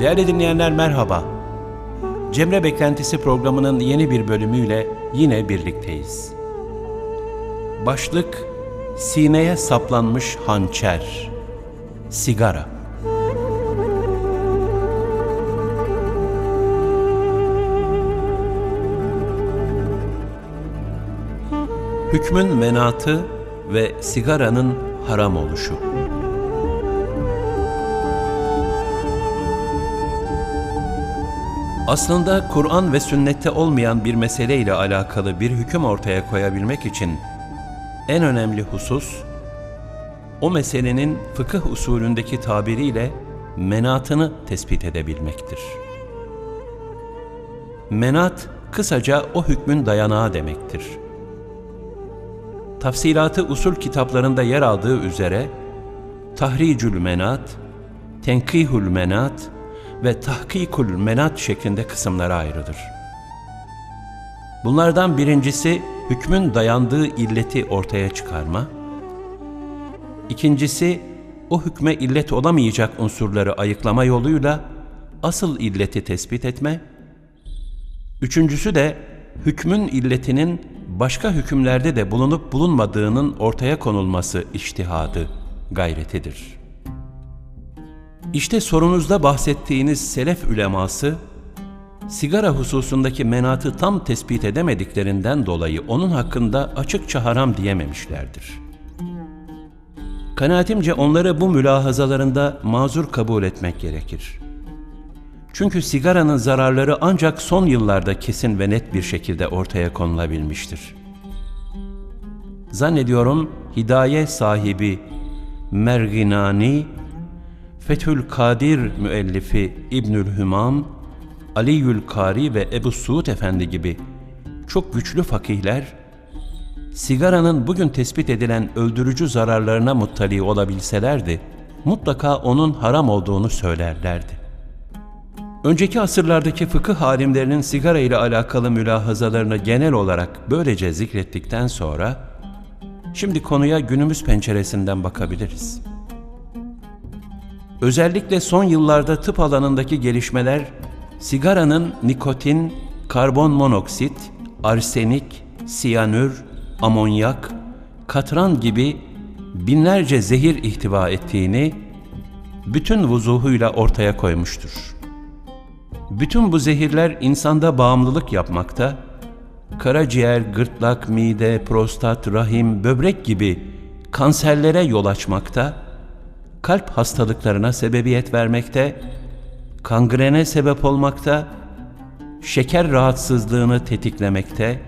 Değerli dinleyenler merhaba. Cemre Beklentisi programının yeni bir bölümüyle yine birlikteyiz. Başlık Sineye saplanmış hançer. Sigara. Hükmün menatı ve sigaranın haram oluşu. Aslında Kur'an ve sünnette olmayan bir mesele ile alakalı bir hüküm ortaya koyabilmek için en önemli husus, o meselenin fıkıh usulündeki tabiriyle menatını tespit edebilmektir. Menat, kısaca o hükmün dayanağı demektir. Tafsilatı usul kitaplarında yer aldığı üzere, Tahricül Menat, Tenkihül Menat ve Tahkikül Menat şeklinde kısımlara ayrılır. Bunlardan birincisi, hükmün dayandığı illeti ortaya çıkarma, İkincisi, o hükme illet olamayacak unsurları ayıklama yoluyla asıl illeti tespit etme. Üçüncüsü de hükmün illetinin başka hükümlerde de bulunup bulunmadığının ortaya konulması iştihadı, gayretidir. İşte sorunuzda bahsettiğiniz selef üleması, sigara hususundaki menatı tam tespit edemediklerinden dolayı onun hakkında açıkça haram diyememişlerdir. Kanaatimce onları bu mülahazalarında mazur kabul etmek gerekir. Çünkü sigaranın zararları ancak son yıllarda kesin ve net bir şekilde ortaya konulabilmiştir. Zannediyorum hidaye sahibi Merginani, Fethül Kadir müellifi İbnül Hümam, Aliyül Kari ve Ebu Suud Efendi gibi çok güçlü fakihler, sigaranın bugün tespit edilen öldürücü zararlarına muttali olabilselerdi, mutlaka onun haram olduğunu söylerlerdi. Önceki asırlardaki fıkıh alimlerinin sigara ile alakalı mülahazalarını genel olarak böylece zikrettikten sonra, şimdi konuya günümüz penceresinden bakabiliriz. Özellikle son yıllarda tıp alanındaki gelişmeler, sigaranın nikotin, karbon monoksit, arsenik, siyanür, amonyak, katran gibi binlerce zehir ihtiva ettiğini bütün vuzuhuyla ortaya koymuştur. Bütün bu zehirler insanda bağımlılık yapmakta, karaciğer, gırtlak, mide, prostat, rahim, böbrek gibi kanserlere yol açmakta, kalp hastalıklarına sebebiyet vermekte, kangrene sebep olmakta, şeker rahatsızlığını tetiklemekte,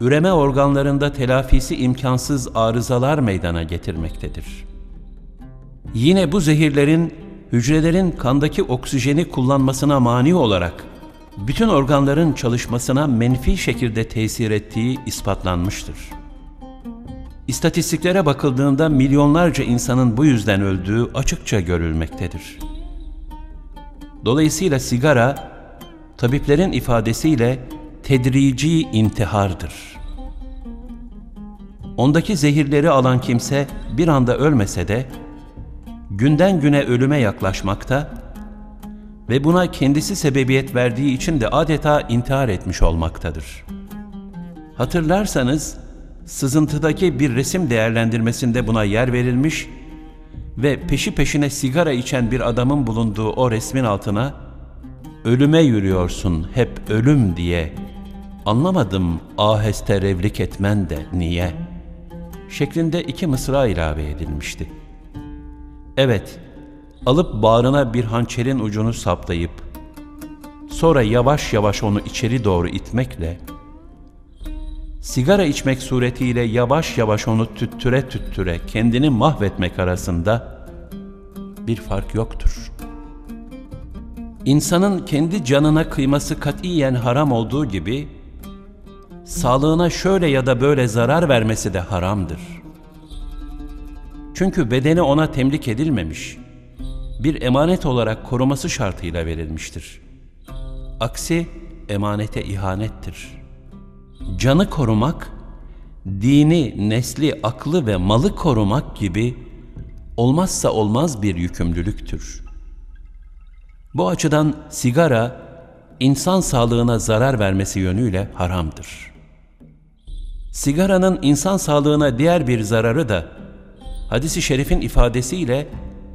üreme organlarında telafisi imkansız arızalar meydana getirmektedir. Yine bu zehirlerin hücrelerin kandaki oksijeni kullanmasına mani olarak bütün organların çalışmasına menfi şekilde tesir ettiği ispatlanmıştır. İstatistiklere bakıldığında milyonlarca insanın bu yüzden öldüğü açıkça görülmektedir. Dolayısıyla sigara, tabiplerin ifadesiyle tedrici intihardır. Ondaki zehirleri alan kimse bir anda ölmese de günden güne ölüme yaklaşmakta ve buna kendisi sebebiyet verdiği için de adeta intihar etmiş olmaktadır. Hatırlarsanız sızıntıdaki bir resim değerlendirmesinde buna yer verilmiş ve peşi peşine sigara içen bir adamın bulunduğu o resmin altına ölüme yürüyorsun hep ölüm diye anlamadım aheste revlik etmen de niye şeklinde iki mısra ilave edilmişti. Evet, alıp bağrına bir hançerin ucunu saplayıp sonra yavaş yavaş onu içeri doğru itmekle sigara içmek suretiyle yavaş yavaş onu tüttüre tüttüre kendini mahvetmek arasında bir fark yoktur. İnsanın kendi canına kıyması katiyen haram olduğu gibi, sağlığına şöyle ya da böyle zarar vermesi de haramdır. Çünkü bedeni ona temlik edilmemiş, bir emanet olarak koruması şartıyla verilmiştir. Aksi emanete ihanettir. Canı korumak, dini, nesli, aklı ve malı korumak gibi olmazsa olmaz bir yükümlülüktür. Bu açıdan sigara insan sağlığına zarar vermesi yönüyle haramdır. Sigaranın insan sağlığına diğer bir zararı da hadisi şerifin ifadesiyle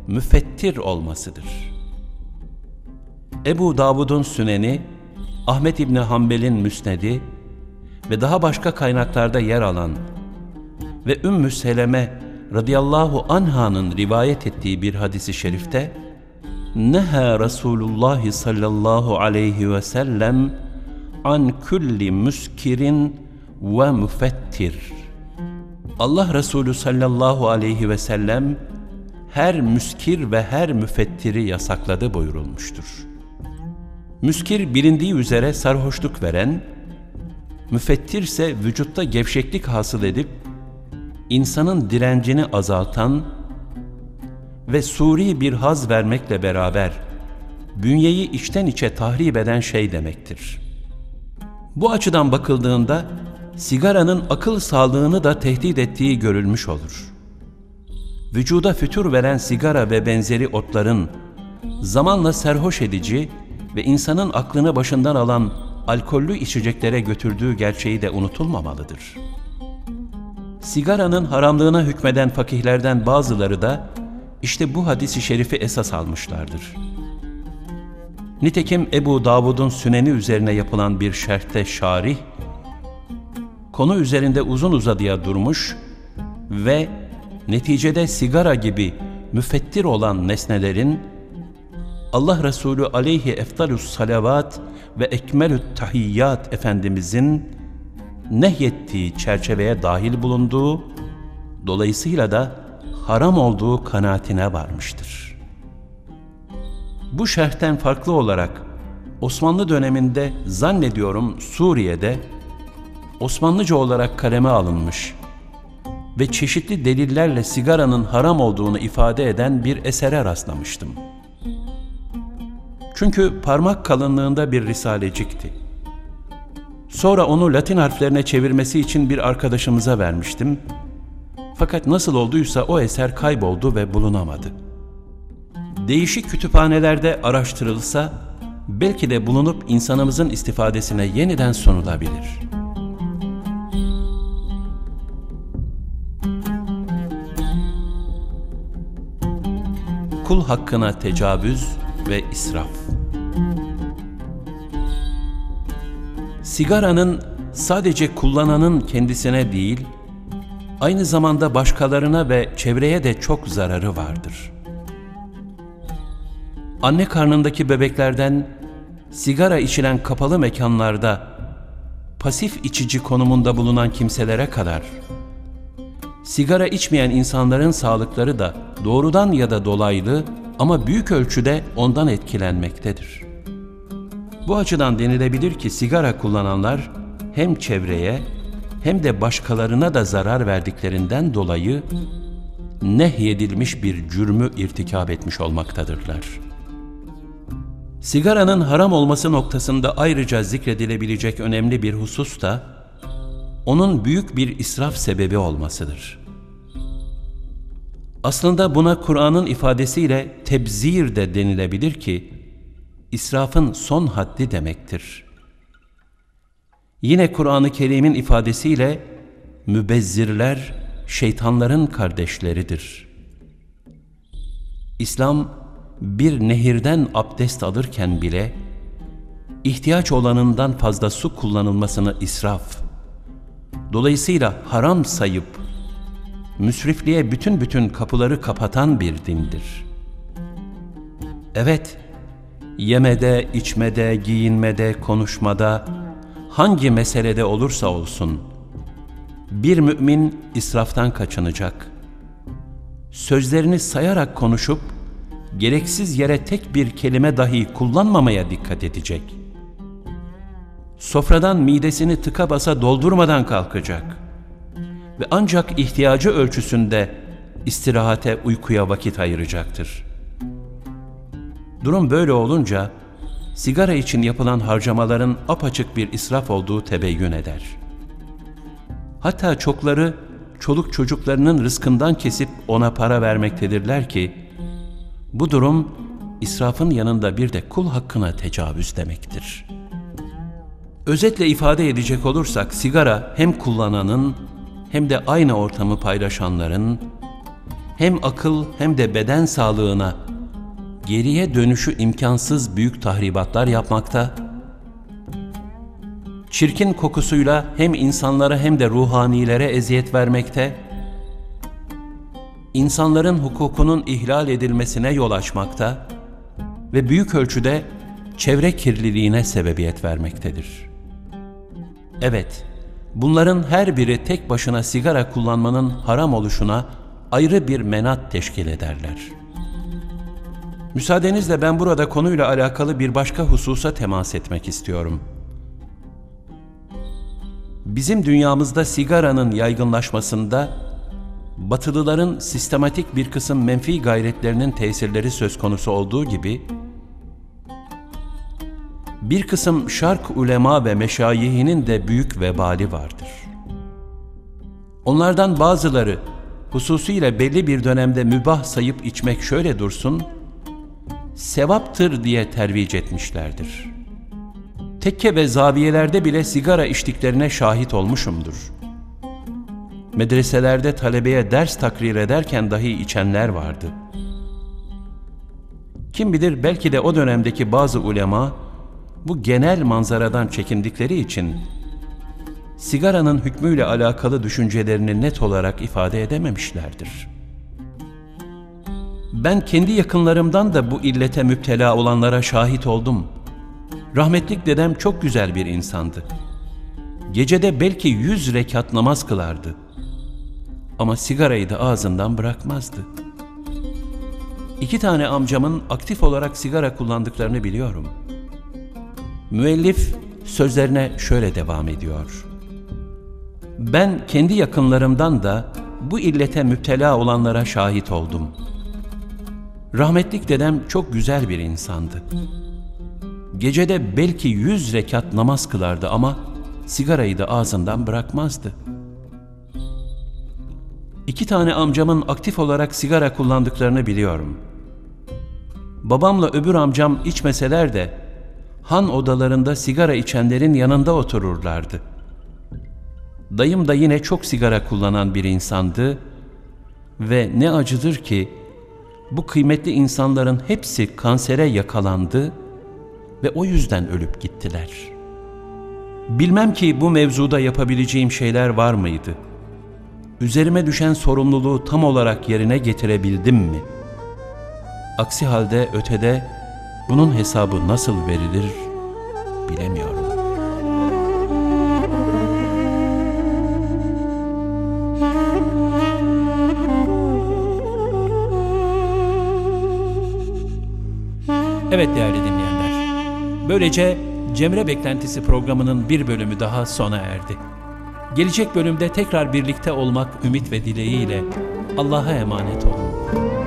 müfettir olmasıdır. Ebu Davud'un Süneni, Ahmet İbni Hanbel'in Müsnedi ve daha başka kaynaklarda yer alan ve Ümmü Seleme radıyallahu anha'nın rivayet ettiği bir hadisi şerifte Neha Resulullah sallallahu aleyhi ve sellem an kulli müskirin ve müfettir. Allah Resulü sallallahu aleyhi ve sellem her müskir ve her müfettiri yasakladı buyurulmuştur. Müskir bilindiği üzere sarhoşluk veren, müfettir ise vücutta gevşeklik hasıl edip insanın direncini azaltan ve suri bir haz vermekle beraber bünyeyi içten içe tahrip eden şey demektir. Bu açıdan bakıldığında sigaranın akıl sağlığını da tehdit ettiği görülmüş olur. Vücuda fütur veren sigara ve benzeri otların zamanla serhoş edici ve insanın aklını başından alan alkollü içeceklere götürdüğü gerçeği de unutulmamalıdır. Sigaranın haramlığına hükmeden fakihlerden bazıları da işte bu hadisi şerifi esas almışlardır. Nitekim Ebu Davud'un süneni üzerine yapılan bir şerhte şarih, konu üzerinde uzun uzadıya durmuş ve neticede sigara gibi müfettir olan nesnelerin Allah Resulü aleyhi eftalus salavat ve ekmelü't tahiyyat Efendimizin nehyettiği çerçeveye dahil bulunduğu, dolayısıyla da haram olduğu kanaatine varmıştır. Bu şerhten farklı olarak Osmanlı döneminde zannediyorum Suriye'de Osmanlıca olarak kaleme alınmış ve çeşitli delillerle sigaranın haram olduğunu ifade eden bir esere rastlamıştım. Çünkü parmak kalınlığında bir risalecikti. Sonra onu Latin harflerine çevirmesi için bir arkadaşımıza vermiştim. Fakat nasıl olduysa o eser kayboldu ve bulunamadı. Değişik kütüphanelerde araştırılsa belki de bulunup insanımızın istifadesine yeniden sunulabilir. Kul hakkına tecavüz ve israf. Sigaranın sadece kullananın kendisine değil, aynı zamanda başkalarına ve çevreye de çok zararı vardır. Anne karnındaki bebeklerden sigara içilen kapalı mekanlarda pasif içici konumunda bulunan kimselere kadar sigara içmeyen insanların sağlıkları da doğrudan ya da dolaylı ama büyük ölçüde ondan etkilenmektedir. Bu açıdan denilebilir ki sigara kullananlar hem çevreye hem de başkalarına da zarar verdiklerinden dolayı nehyedilmiş bir cürmü irtikab etmiş olmaktadırlar. Sigaranın haram olması noktasında ayrıca zikredilebilecek önemli bir husus da onun büyük bir israf sebebi olmasıdır. Aslında buna Kur'an'ın ifadesiyle tebzir de denilebilir ki, israfın son haddi demektir. Yine Kur'an-ı Kerim'in ifadesiyle mübezzirler şeytanların kardeşleridir. İslam bir nehirden abdest alırken bile ihtiyaç olanından fazla su kullanılmasını israf, dolayısıyla haram sayıp müsrifliğe bütün bütün kapıları kapatan bir dindir. Evet, yemede, içmede, giyinmede, konuşmada, hangi meselede olursa olsun, bir mümin israftan kaçınacak. Sözlerini sayarak konuşup, gereksiz yere tek bir kelime dahi kullanmamaya dikkat edecek. Sofradan midesini tıka basa doldurmadan kalkacak.'' ve ancak ihtiyacı ölçüsünde istirahate, uykuya vakit ayıracaktır. Durum böyle olunca sigara için yapılan harcamaların apaçık bir israf olduğu tebeyyün eder. Hatta çokları çoluk çocuklarının rızkından kesip ona para vermektedirler ki bu durum israfın yanında bir de kul hakkına tecavüz demektir. Özetle ifade edecek olursak sigara hem kullananın hem de aynı ortamı paylaşanların hem akıl hem de beden sağlığına geriye dönüşü imkansız büyük tahribatlar yapmakta, çirkin kokusuyla hem insanlara hem de ruhanilere eziyet vermekte, insanların hukukunun ihlal edilmesine yol açmakta ve büyük ölçüde çevre kirliliğine sebebiyet vermektedir. Evet, bunların her biri tek başına sigara kullanmanın haram oluşuna ayrı bir menat teşkil ederler. Müsaadenizle ben burada konuyla alakalı bir başka hususa temas etmek istiyorum. Bizim dünyamızda sigaranın yaygınlaşmasında Batılıların sistematik bir kısım menfi gayretlerinin tesirleri söz konusu olduğu gibi bir kısım şark ulema ve meşayihinin de büyük vebali vardır. Onlardan bazıları hususiyle belli bir dönemde mübah sayıp içmek şöyle dursun, sevaptır diye tervic etmişlerdir. Tekke ve zaviyelerde bile sigara içtiklerine şahit olmuşumdur. Medreselerde talebeye ders takrir ederken dahi içenler vardı. Kim bilir belki de o dönemdeki bazı ulema bu genel manzaradan çekindikleri için sigaranın hükmüyle alakalı düşüncelerini net olarak ifade edememişlerdir. Ben kendi yakınlarımdan da bu illete müptela olanlara şahit oldum. Rahmetlik dedem çok güzel bir insandı. Gecede belki yüz rekat namaz kılardı. Ama sigarayı da ağzından bırakmazdı. İki tane amcamın aktif olarak sigara kullandıklarını biliyorum. Müellif sözlerine şöyle devam ediyor. Ben kendi yakınlarımdan da bu illete müptela olanlara şahit oldum. Rahmetlik dedem çok güzel bir insandı. Gecede belki yüz rekat namaz kılardı ama sigarayı da ağzından bırakmazdı. İki tane amcamın aktif olarak sigara kullandıklarını biliyorum. Babamla öbür amcam içmeseler de han odalarında sigara içenlerin yanında otururlardı. Dayım da yine çok sigara kullanan bir insandı ve ne acıdır ki bu kıymetli insanların hepsi kansere yakalandı ve o yüzden ölüp gittiler. Bilmem ki bu mevzuda yapabileceğim şeyler var mıydı? Üzerime düşen sorumluluğu tam olarak yerine getirebildim mi? Aksi halde ötede bunun hesabı nasıl verilir bilemiyorum. Evet değerli dinleyenler, böylece Cemre Beklentisi programının bir bölümü daha sona erdi. Gelecek bölümde tekrar birlikte olmak ümit ve dileğiyle Allah'a emanet olun.